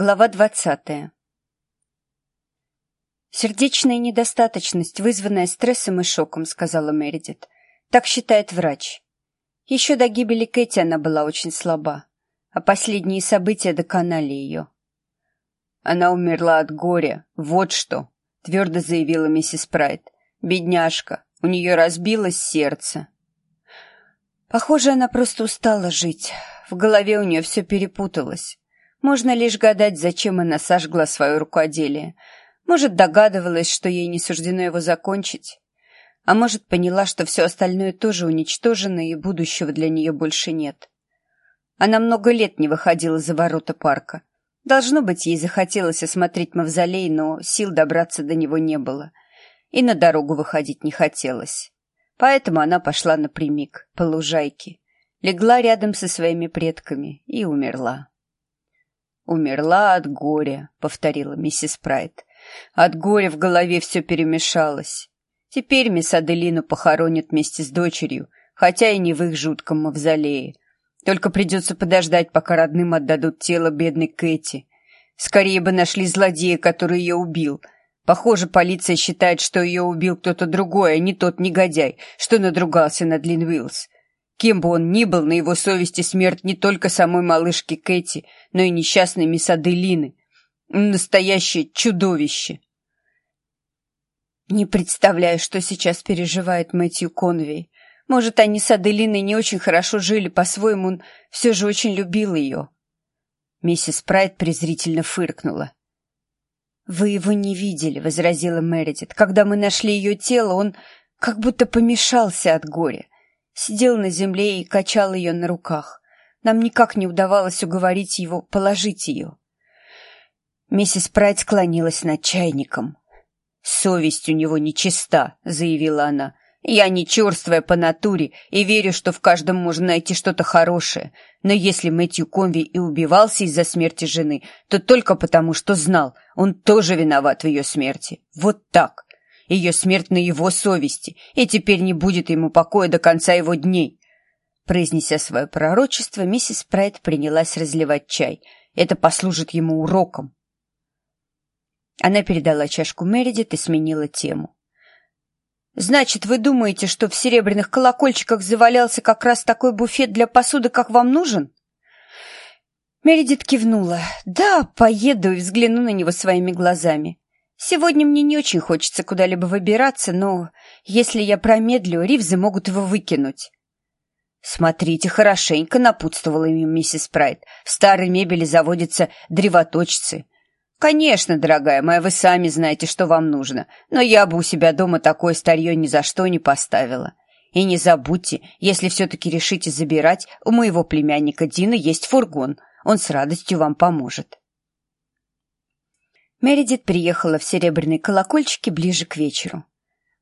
Глава двадцатая. «Сердечная недостаточность, вызванная стрессом и шоком», — сказала Мередит. «Так считает врач. Еще до гибели Кэти она была очень слаба, а последние события доконали ее». «Она умерла от горя, вот что», — твердо заявила миссис Прайд. «Бедняжка, у нее разбилось сердце». Похоже, она просто устала жить. В голове у нее все перепуталось. Можно лишь гадать, зачем она сожгла свое рукоделие. Может, догадывалась, что ей не суждено его закончить. А может, поняла, что все остальное тоже уничтожено и будущего для нее больше нет. Она много лет не выходила за ворота парка. Должно быть, ей захотелось осмотреть мавзолей, но сил добраться до него не было. И на дорогу выходить не хотелось. Поэтому она пошла напрямик, по лужайке, легла рядом со своими предками и умерла. «Умерла от горя», — повторила миссис Прайд. «От горя в голове все перемешалось. Теперь мисс Аделину похоронят вместе с дочерью, хотя и не в их жутком мавзолее. Только придется подождать, пока родным отдадут тело бедной Кэти. Скорее бы нашли злодея, который ее убил. Похоже, полиция считает, что ее убил кто-то другой, а не тот негодяй, что надругался над Лин Уиллс. Кем бы он ни был, на его совести смерть не только самой малышки Кэти, но и несчастной мисс Аделины. Настоящее чудовище. Не представляю, что сейчас переживает Мэтью Конвей. Может, они с Аделиной не очень хорошо жили, по-своему он все же очень любил ее. Миссис Прайд презрительно фыркнула. «Вы его не видели», — возразила Мередит. «Когда мы нашли ее тело, он как будто помешался от горя сидел на земле и качал ее на руках. Нам никак не удавалось уговорить его положить ее. Миссис Прайд склонилась над чайником. «Совесть у него нечиста», — заявила она. «Я не черствая по натуре и верю, что в каждом можно найти что-то хорошее. Но если Мэтью Конви и убивался из-за смерти жены, то только потому, что знал, он тоже виноват в ее смерти. Вот так. Ее смерть на его совести, и теперь не будет ему покоя до конца его дней. Произнеся свое пророчество, миссис Прайд принялась разливать чай. Это послужит ему уроком. Она передала чашку Мередит и сменила тему. «Значит, вы думаете, что в серебряных колокольчиках завалялся как раз такой буфет для посуды, как вам нужен?» Мередит кивнула. «Да, поеду и взгляну на него своими глазами. Сегодня мне не очень хочется куда-либо выбираться, но если я промедлю, Ривзы могут его выкинуть. «Смотрите хорошенько», — напутствовала им миссис Прайд. «В старой мебели заводятся древоточцы». «Конечно, дорогая моя, вы сами знаете, что вам нужно, но я бы у себя дома такое старье ни за что не поставила. И не забудьте, если все-таки решите забирать, у моего племянника Дина есть фургон, он с радостью вам поможет». Мередит приехала в серебряные колокольчики ближе к вечеру.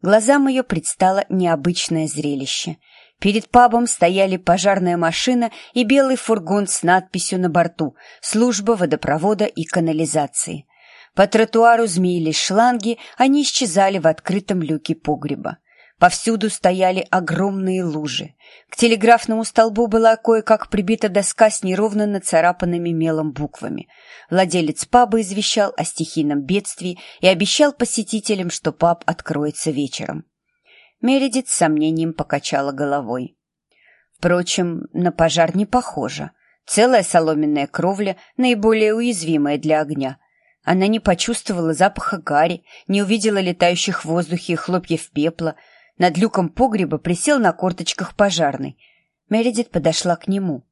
Глазам ее предстало необычное зрелище. Перед пабом стояли пожарная машина и белый фургон с надписью на борту «Служба водопровода и канализации». По тротуару змеились шланги, они исчезали в открытом люке погреба. Повсюду стояли огромные лужи. К телеграфному столбу была кое-как прибита доска с неровно нацарапанными мелом буквами. Владелец паба извещал о стихийном бедствии и обещал посетителям, что паб откроется вечером. Мередит с сомнением покачала головой. Впрочем, на пожар не похоже. Целая соломенная кровля, наиболее уязвимая для огня. Она не почувствовала запаха гари, не увидела летающих в воздухе хлопьев пепла — над люком погреба присел на корточках пожарный. Мередит подошла к нему.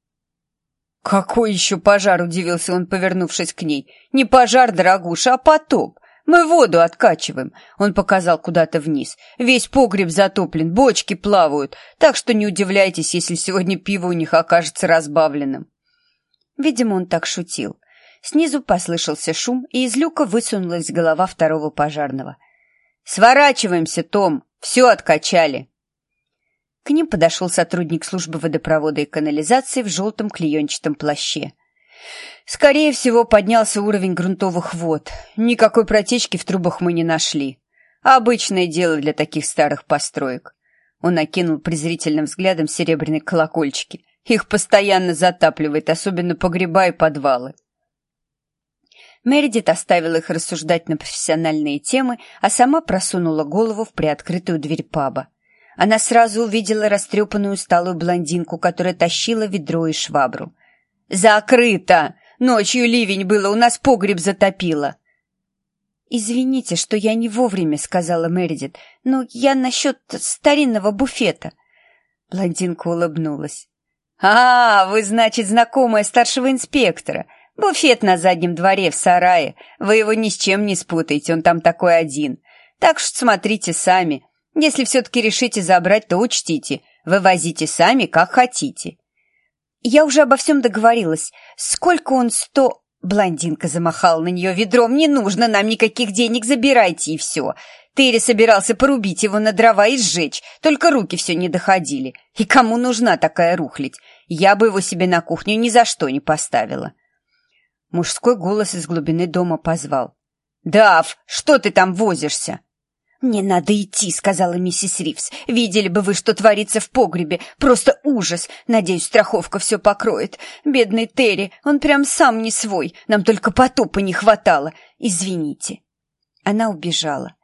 «Какой еще пожар?» — удивился он, повернувшись к ней. «Не пожар, дорогуша, а потоп. Мы воду откачиваем». Он показал куда-то вниз. «Весь погреб затоплен, бочки плавают, так что не удивляйтесь, если сегодня пиво у них окажется разбавленным». Видимо, он так шутил. Снизу послышался шум, и из люка высунулась голова второго пожарного. «Сворачиваемся, Том!» Все откачали. К ним подошел сотрудник службы водопровода и канализации в желтом клеенчатом плаще. Скорее всего, поднялся уровень грунтовых вод. Никакой протечки в трубах мы не нашли. Обычное дело для таких старых построек. Он окинул презрительным взглядом серебряные колокольчики. Их постоянно затапливает, особенно погреба и подвалы. Мередит оставила их рассуждать на профессиональные темы, а сама просунула голову в приоткрытую дверь паба. Она сразу увидела растрепанную усталую блондинку, которая тащила ведро и швабру. «Закрыто! Ночью ливень было, у нас погреб затопило!» «Извините, что я не вовремя», — сказала Мередит, «но я насчет старинного буфета». Блондинка улыбнулась. «А, вы, значит, знакомая старшего инспектора. Буфет на заднем дворе в сарае. Вы его ни с чем не спутаете, он там такой один. Так что смотрите сами. Если все-таки решите забрать, то учтите. Вывозите сами, как хотите». «Я уже обо всем договорилась. Сколько он сто...» Блондинка замахала на нее ведром. «Не нужно нам никаких денег, забирайте и все. Терри собирался порубить его на дрова и сжечь, только руки все не доходили. И кому нужна такая рухлядь? Я бы его себе на кухню ни за что не поставила». Мужской голос из глубины дома позвал. «Дав, что ты там возишься?» «Мне надо идти», — сказала миссис Ривз. «Видели бы вы, что творится в погребе. Просто ужас. Надеюсь, страховка все покроет. Бедный Терри, он прям сам не свой. Нам только потопа не хватало. Извините». Она убежала.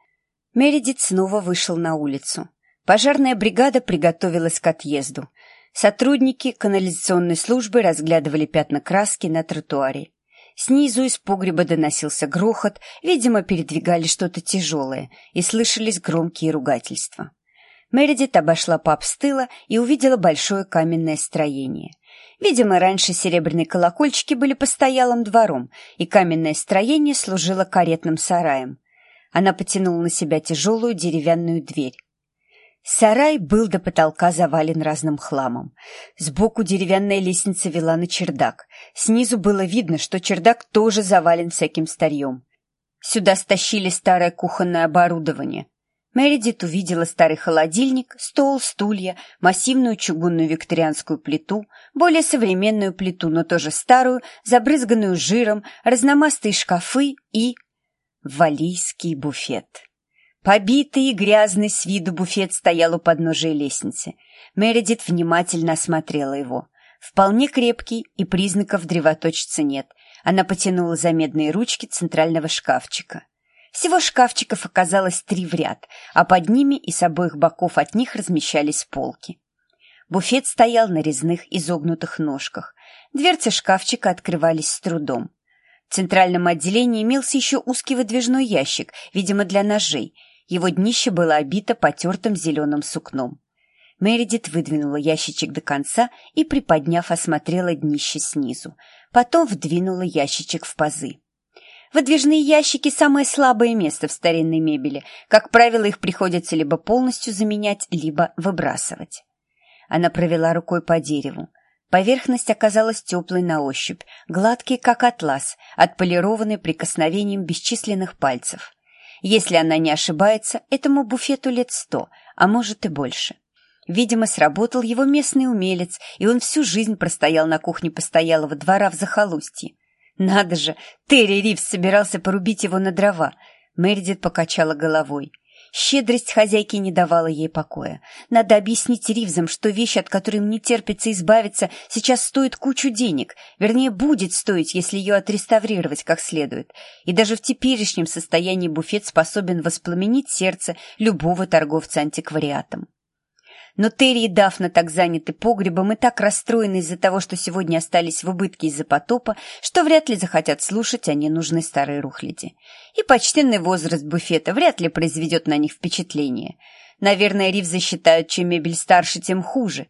Мередит снова вышел на улицу. Пожарная бригада приготовилась к отъезду. Сотрудники канализационной службы разглядывали пятна краски на тротуаре. Снизу из погреба доносился грохот, видимо, передвигали что-то тяжелое, и слышались громкие ругательства. Мередит обошла паб с тыла и увидела большое каменное строение. Видимо, раньше серебряные колокольчики были постоялым двором, и каменное строение служило каретным сараем. Она потянула на себя тяжелую деревянную дверь. Сарай был до потолка завален разным хламом. Сбоку деревянная лестница вела на чердак. Снизу было видно, что чердак тоже завален всяким старьем. Сюда стащили старое кухонное оборудование. Мередит увидела старый холодильник, стол, стулья, массивную чугунную викторианскую плиту, более современную плиту, но тоже старую, забрызганную жиром, разномастые шкафы и... валийский буфет. Побитый и грязный с виду буфет стоял у подножия лестницы. Мередит внимательно осмотрела его. Вполне крепкий, и признаков древоточицы нет. Она потянула за медные ручки центрального шкафчика. Всего шкафчиков оказалось три в ряд, а под ними и с обоих боков от них размещались полки. Буфет стоял на резных изогнутых ножках. Дверцы шкафчика открывались с трудом. В центральном отделении имелся еще узкий выдвижной ящик, видимо, для ножей — его днище было обито потертым зеленым сукном. Мередит выдвинула ящичек до конца и, приподняв, осмотрела днище снизу. Потом вдвинула ящичек в пазы. Выдвижные ящики – самое слабое место в старинной мебели. Как правило, их приходится либо полностью заменять, либо выбрасывать. Она провела рукой по дереву. Поверхность оказалась теплой на ощупь, гладкий, как атлас, отполированный прикосновением бесчисленных пальцев. Если она не ошибается, этому буфету лет сто, а может и больше. Видимо, сработал его местный умелец, и он всю жизнь простоял на кухне постоялого двора в захолустье. Надо же, Терри Ривз собирался порубить его на дрова. Мередит покачала головой. Щедрость хозяйки не давала ей покоя. Надо объяснить Ривзам, что вещь, от которой им не терпится избавиться, сейчас стоит кучу денег. Вернее, будет стоить, если ее отреставрировать как следует. И даже в теперешнем состоянии буфет способен воспламенить сердце любого торговца антиквариатом. Но Терри и Дафна так заняты погребом и так расстроены из-за того, что сегодня остались в убытке из-за потопа, что вряд ли захотят слушать о ненужной старой рухляди. И почтенный возраст буфета вряд ли произведет на них впечатление. Наверное, Ривзы считают, чем мебель старше, тем хуже.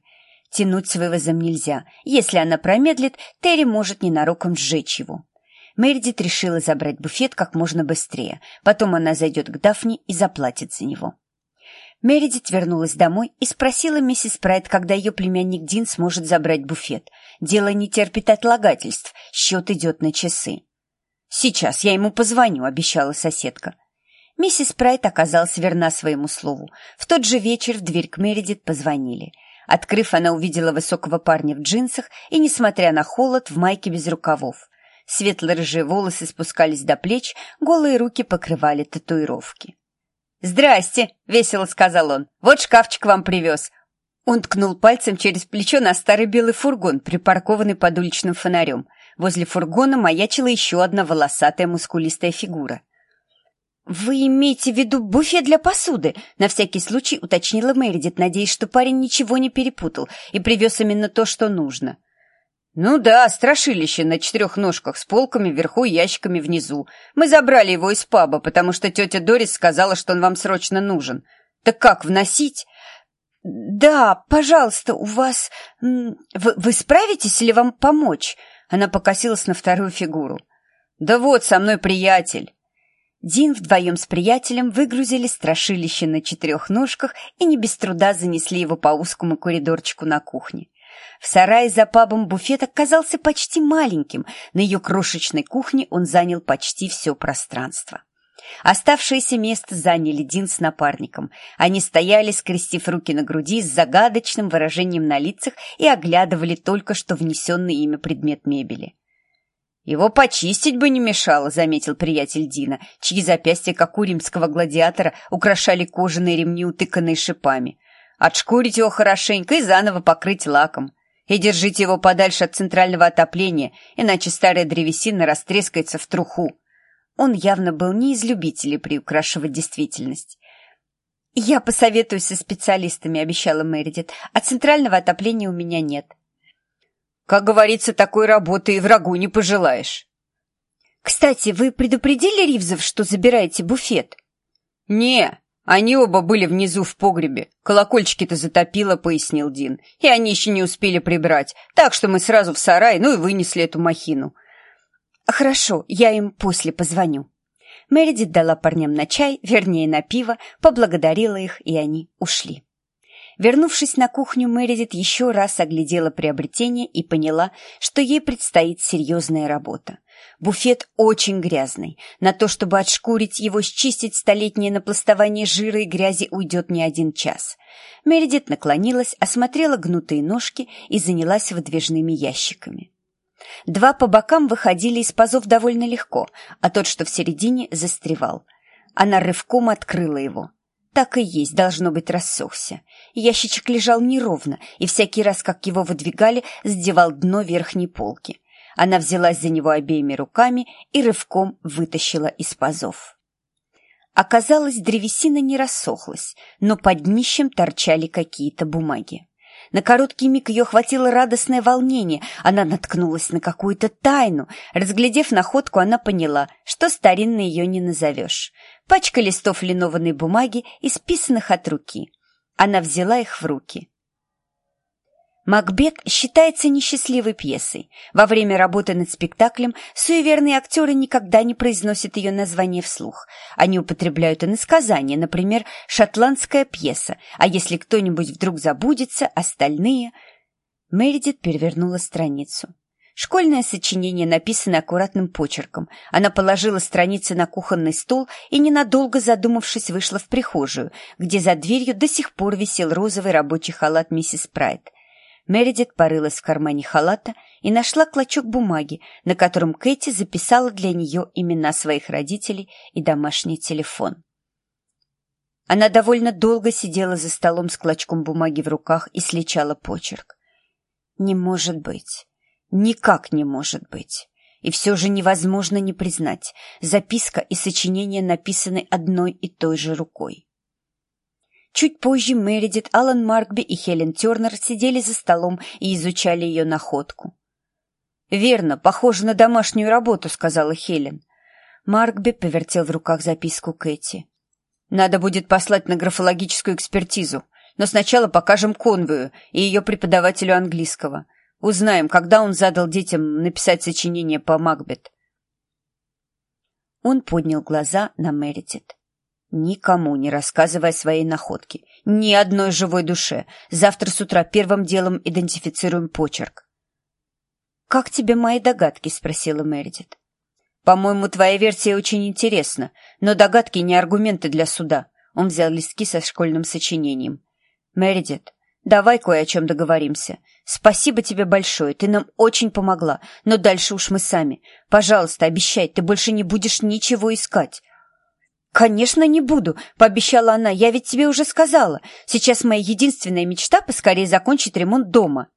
Тянуть с вывозом нельзя. Если она промедлит, Терри может ненароком сжечь его. Мередит решила забрать буфет как можно быстрее. Потом она зайдет к Дафне и заплатит за него. Мередит вернулась домой и спросила миссис Прайд, когда ее племянник Дин сможет забрать буфет. Дело не терпит отлагательств, счет идет на часы. «Сейчас я ему позвоню», — обещала соседка. Миссис Прайд оказалась верна своему слову. В тот же вечер в дверь к Мередит позвонили. Открыв, она увидела высокого парня в джинсах и, несмотря на холод, в майке без рукавов. Светло-рыжие волосы спускались до плеч, голые руки покрывали татуировки. «Здрасте!» — весело сказал он. «Вот шкафчик вам привез». Он ткнул пальцем через плечо на старый белый фургон, припаркованный под уличным фонарем. Возле фургона маячила еще одна волосатая мускулистая фигура. «Вы имеете в виду буфет для посуды?» — на всякий случай уточнила Мэридит, надеясь, что парень ничего не перепутал и привез именно то, что нужно. «Ну да, страшилище на четырех ножках с полками вверху и ящиками внизу. Мы забрали его из паба, потому что тетя Дорис сказала, что он вам срочно нужен. Так как, вносить?» «Да, пожалуйста, у вас... Вы, вы справитесь или вам помочь?» Она покосилась на вторую фигуру. «Да вот, со мной приятель». Дин вдвоем с приятелем выгрузили страшилище на четырех ножках и не без труда занесли его по узкому коридорчику на кухне. В сарае за пабом буфет оказался почти маленьким, на ее крошечной кухне он занял почти все пространство. Оставшееся место заняли Дин с напарником. Они стояли, скрестив руки на груди, с загадочным выражением на лицах и оглядывали только что внесенный ими предмет мебели. «Его почистить бы не мешало», — заметил приятель Дина, чьи запястья, как у римского гладиатора, украшали кожаные ремни, утыканные шипами. «Отшкурить его хорошенько и заново покрыть лаком. И держите его подальше от центрального отопления, иначе старая древесина растрескается в труху». Он явно был не из любителей приукрашивать действительность. «Я посоветуюсь со специалистами», — обещала Мэридит, «а центрального отопления у меня нет». Как говорится, такой работы и врагу не пожелаешь. Кстати, вы предупредили Ривзов, что забираете буфет? Не, они оба были внизу в погребе. Колокольчики-то затопило, пояснил Дин. И они еще не успели прибрать. Так что мы сразу в сарай, ну и вынесли эту махину. Хорошо, я им после позвоню. Мередит дала парням на чай, вернее на пиво, поблагодарила их, и они ушли. Вернувшись на кухню, Мередит еще раз оглядела приобретение и поняла, что ей предстоит серьезная работа. Буфет очень грязный. На то, чтобы отшкурить его, счистить столетнее напластование жира и грязи уйдет не один час. Мередит наклонилась, осмотрела гнутые ножки и занялась выдвижными ящиками. Два по бокам выходили из пазов довольно легко, а тот, что в середине, застревал. Она рывком открыла его. Так и есть, должно быть, рассохся. Ящичек лежал неровно, и всякий раз, как его выдвигали, сдевал дно верхней полки. Она взялась за него обеими руками и рывком вытащила из пазов. Оказалось, древесина не рассохлась, но под днищем торчали какие-то бумаги. На короткий миг ее хватило радостное волнение. Она наткнулась на какую-то тайну. Разглядев находку, она поняла, что старинно ее не назовешь. Пачка листов линованной бумаги, исписанных от руки. Она взяла их в руки. Макбет считается несчастливой пьесой. Во время работы над спектаклем суеверные актеры никогда не произносят ее название вслух. Они употребляют иносказания, например, «шотландская пьеса», а если кто-нибудь вдруг забудется, остальные... Мередит перевернула страницу. Школьное сочинение написано аккуратным почерком. Она положила страницы на кухонный стол и, ненадолго задумавшись, вышла в прихожую, где за дверью до сих пор висел розовый рабочий халат миссис Прайд. Мередит порылась в кармане халата и нашла клочок бумаги, на котором Кэти записала для нее имена своих родителей и домашний телефон. Она довольно долго сидела за столом с клочком бумаги в руках и сличала почерк. «Не может быть. Никак не может быть». И все же невозможно не признать, записка и сочинение написаны одной и той же рукой. Чуть позже Мередит, Алан Маркби и Хелен Тернер сидели за столом и изучали ее находку. «Верно, похоже на домашнюю работу», — сказала Хелен. Маркби повертел в руках записку Кэти. «Надо будет послать на графологическую экспертизу, но сначала покажем Конвою и ее преподавателю английского. Узнаем, когда он задал детям написать сочинение по Макбет». Он поднял глаза на Мередит. Никому не рассказывай о своей находке. Ни одной живой душе. Завтра с утра первым делом идентифицируем почерк. «Как тебе мои догадки?» — спросила Мередит. «По-моему, твоя версия очень интересна, но догадки не аргументы для суда». Он взял листки со школьным сочинением. «Мередит, давай кое о чем договоримся. Спасибо тебе большое, ты нам очень помогла, но дальше уж мы сами. Пожалуйста, обещай, ты больше не будешь ничего искать. «Конечно, не буду», — пообещала она. «Я ведь тебе уже сказала. Сейчас моя единственная мечта — поскорее закончить ремонт дома».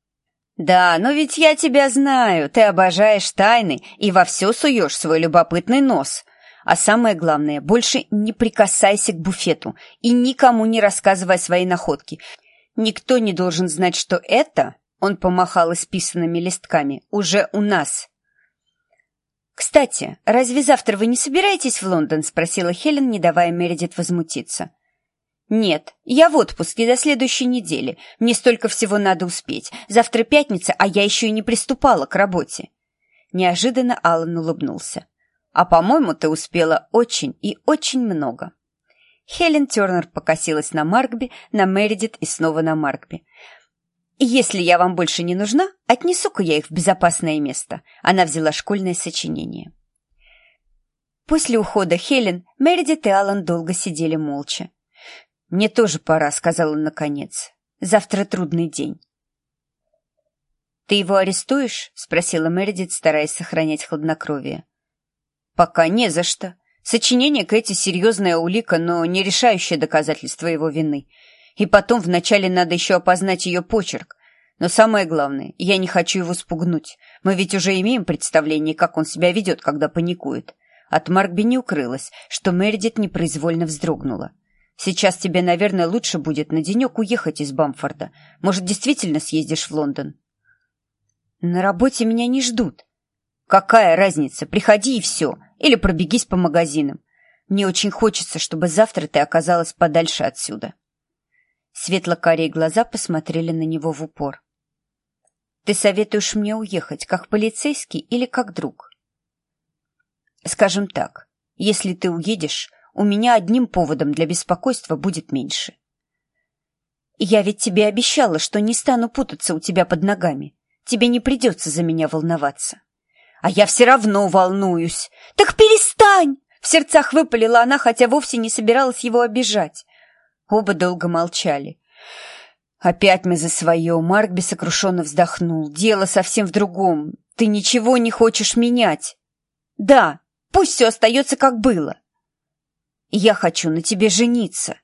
«Да, но ведь я тебя знаю, ты обожаешь тайны и во все суешь свой любопытный нос. А самое главное, больше не прикасайся к буфету и никому не рассказывай свои находки. Никто не должен знать, что это, он помахал исписанными листками, уже у нас». «Кстати, разве завтра вы не собираетесь в Лондон?» — спросила Хелен, не давая Мередит возмутиться. «Нет, я в отпуске до следующей недели. Мне столько всего надо успеть. Завтра пятница, а я еще и не приступала к работе». Неожиданно Аллан улыбнулся. «А, по-моему, ты успела очень и очень много». Хелен Тернер покосилась на Маркби, на Мередит и снова на Маркби. «Если я вам больше не нужна, отнесу-ка я их в безопасное место». Она взяла школьное сочинение. После ухода Хелен, Мередит и Аллан долго сидели молча. «Мне тоже пора», — сказала наконец. «Завтра трудный день». «Ты его арестуешь?» — спросила Мередит, стараясь сохранять хладнокровие. «Пока не за что. Сочинение Кэти — серьезная улика, но не решающее доказательство его вины. И потом вначале надо еще опознать ее почерк. Но самое главное, я не хочу его спугнуть. Мы ведь уже имеем представление, как он себя ведет, когда паникует». От Маркби не укрылось, что Мередит непроизвольно вздрогнула. Сейчас тебе, наверное, лучше будет на денек уехать из Бамфорда. Может, действительно съездишь в Лондон?» «На работе меня не ждут». «Какая разница? Приходи и все. Или пробегись по магазинам. Мне очень хочется, чтобы завтра ты оказалась подальше отсюда». Светло-карие глаза посмотрели на него в упор. «Ты советуешь мне уехать, как полицейский или как друг?» «Скажем так, если ты уедешь, у меня одним поводом для беспокойства будет меньше. Я ведь тебе обещала, что не стану путаться у тебя под ногами. Тебе не придется за меня волноваться. А я все равно волнуюсь. Так перестань! В сердцах выпалила она, хотя вовсе не собиралась его обижать. Оба долго молчали. Опять мы за свое. Маркби сокрушенно вздохнул. Дело совсем в другом. Ты ничего не хочешь менять. Да, пусть все остается как было. Я хочу на тебе жениться.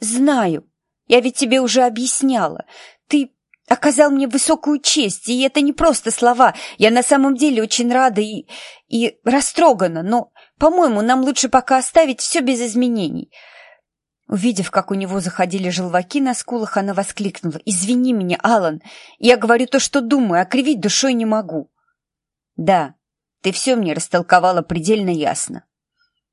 Знаю. Я ведь тебе уже объясняла. Ты оказал мне высокую честь, и это не просто слова. Я на самом деле очень рада и, и растрогана, но, по-моему, нам лучше пока оставить все без изменений. Увидев, как у него заходили желваки на скулах, она воскликнула. «Извини меня, Алан, я говорю то, что думаю, а кривить душой не могу». «Да, ты все мне растолковала предельно ясно».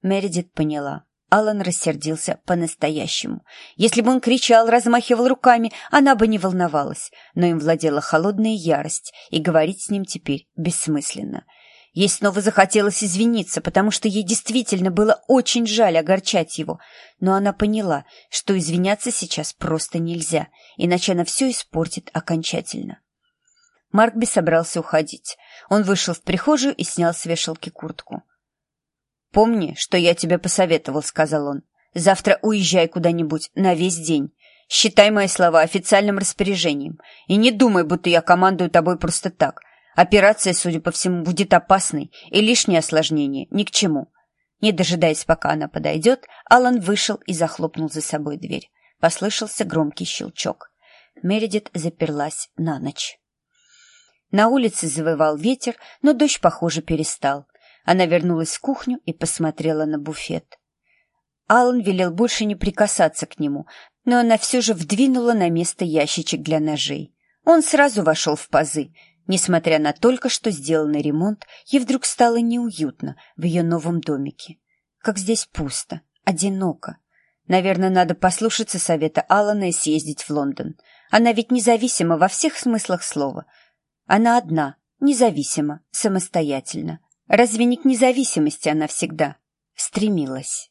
Мередит поняла. Алан рассердился по-настоящему. Если бы он кричал, размахивал руками, она бы не волновалась, но им владела холодная ярость, и говорить с ним теперь бессмысленно. Ей снова захотелось извиниться, потому что ей действительно было очень жаль огорчать его, но она поняла, что извиняться сейчас просто нельзя, иначе она все испортит окончательно. Маркби собрался уходить. Он вышел в прихожую и снял с вешалки куртку. «Помни, что я тебе посоветовал», — сказал он. «Завтра уезжай куда-нибудь на весь день. Считай мои слова официальным распоряжением. И не думай, будто я командую тобой просто так. Операция, судя по всему, будет опасной, и лишнее осложнение ни к чему». Не дожидаясь, пока она подойдет, Алан вышел и захлопнул за собой дверь. Послышался громкий щелчок. Мередит заперлась на ночь. На улице завывал ветер, но дождь, похоже, перестал. Она вернулась в кухню и посмотрела на буфет. Алан велел больше не прикасаться к нему, но она все же вдвинула на место ящичек для ножей. Он сразу вошел в пазы. Несмотря на только что сделанный ремонт, ей вдруг стало неуютно в ее новом домике. Как здесь пусто, одиноко. Наверное, надо послушаться совета Алана и съездить в Лондон. Она ведь независима во всех смыслах слова. Она одна, независима, самостоятельна. Разве не к независимости она всегда стремилась?